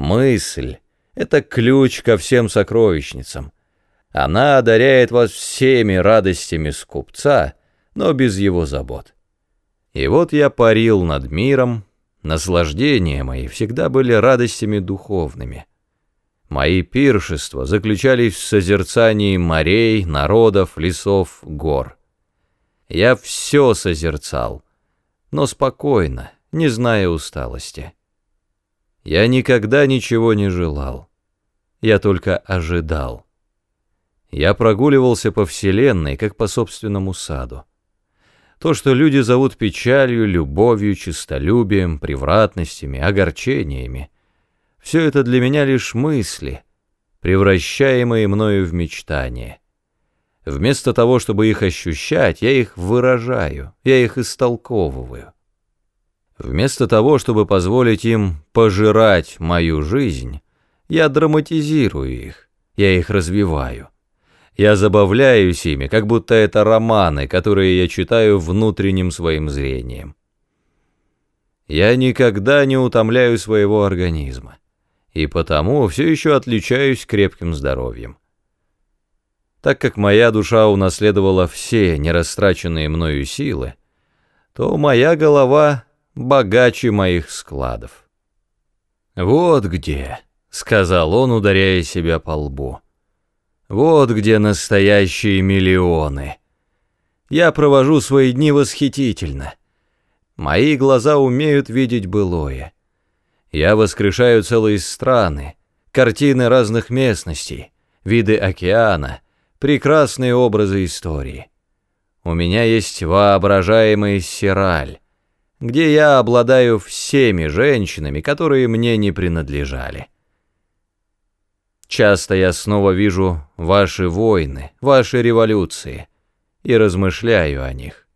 Мысль — это ключ ко всем сокровищницам. Она одаряет вас всеми радостями скупца, но без его забот. И вот я парил над миром, наслаждения мои всегда были радостями духовными. Мои пиршества заключались в созерцании морей, народов, лесов, гор. Я все созерцал, но спокойно, не зная усталости. Я никогда ничего не желал, я только ожидал. Я прогуливался по вселенной, как по собственному саду. То, что люди зовут печалью, любовью, честолюбием, превратностями, огорчениями, все это для меня лишь мысли, превращаемые мною в мечтания. Вместо того, чтобы их ощущать, я их выражаю, я их истолковываю. Вместо того, чтобы позволить им пожирать мою жизнь, я драматизирую их, я их развиваю. Я забавляюсь ими, как будто это романы, которые я читаю внутренним своим зрением. Я никогда не утомляю своего организма, и потому все еще отличаюсь крепким здоровьем. Так как моя душа унаследовала все нерастраченные мною силы, то моя голова богаче моих складов. «Вот где», — сказал он, ударяя себя по лбу, — вот где настоящие миллионы. Я провожу свои дни восхитительно. Мои глаза умеют видеть былое. Я воскрешаю целые страны, картины разных местностей, виды океана, прекрасные образы истории. У меня есть воображаемый сираль, где я обладаю всеми женщинами, которые мне не принадлежали. Часто я снова вижу ваши войны, ваши революции и размышляю о них.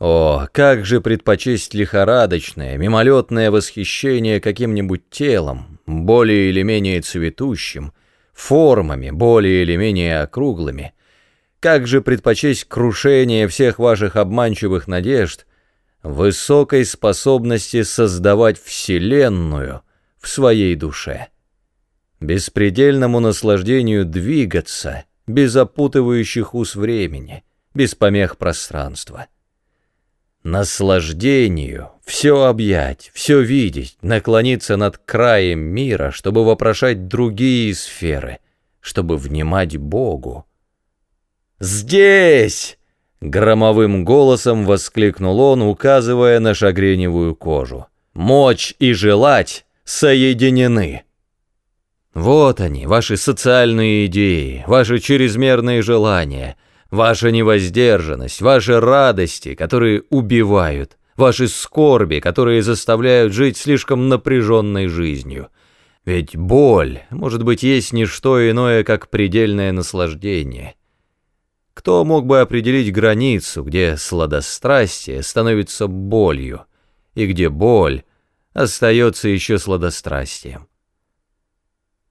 О, как же предпочесть лихорадочное, мимолетное восхищение каким-нибудь телом, более или менее цветущим, формами, более или менее округлыми, как же предпочесть крушение всех ваших обманчивых надежд высокой способности создавать Вселенную в своей душе беспредельному наслаждению двигаться без опутывающих ус времени, без помех пространства. Наслаждению все объять, все видеть, наклониться над краем мира, чтобы вопрошать другие сферы, чтобы внимать Богу. «Здесь!» — громовым голосом воскликнул он, указывая на шагреневую кожу. «Мочь и желать соединены!» Вот они, ваши социальные идеи, ваши чрезмерные желания, ваша невоздержанность, ваши радости, которые убивают, ваши скорби, которые заставляют жить слишком напряженной жизнью. Ведь боль, может быть, есть не что иное, как предельное наслаждение. Кто мог бы определить границу, где сладострастие становится болью, и где боль остается еще сладострастием?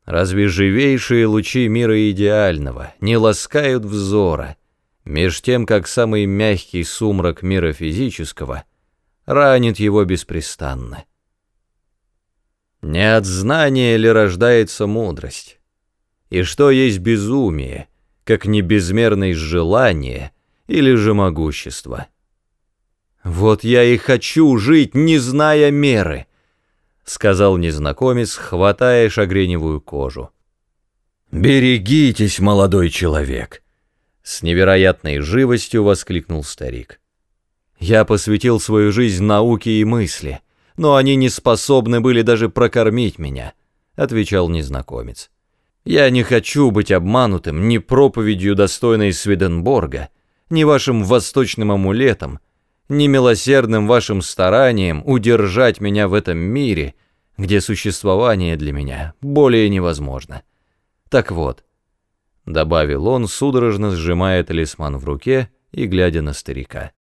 Разве живейшие лучи мира идеального не ласкают взора, меж тем, как самый мягкий сумрак мира физического ранит его беспрестанно? Не от знания ли рождается мудрость? И что есть безумие, как не безмерность желания или же могущество? Вот я и хочу жить, не зная меры —— сказал незнакомец, хватая шагреневую кожу. «Берегитесь, молодой человек!» С невероятной живостью воскликнул старик. «Я посвятил свою жизнь науке и мысли, но они не способны были даже прокормить меня», — отвечал незнакомец. «Я не хочу быть обманутым ни проповедью, достойной Сведенборга, ни вашим восточным амулетом, немилосердным вашим старанием удержать меня в этом мире, где существование для меня более невозможно. Так вот, добавил он, судорожно сжимая талисман в руке и глядя на старика.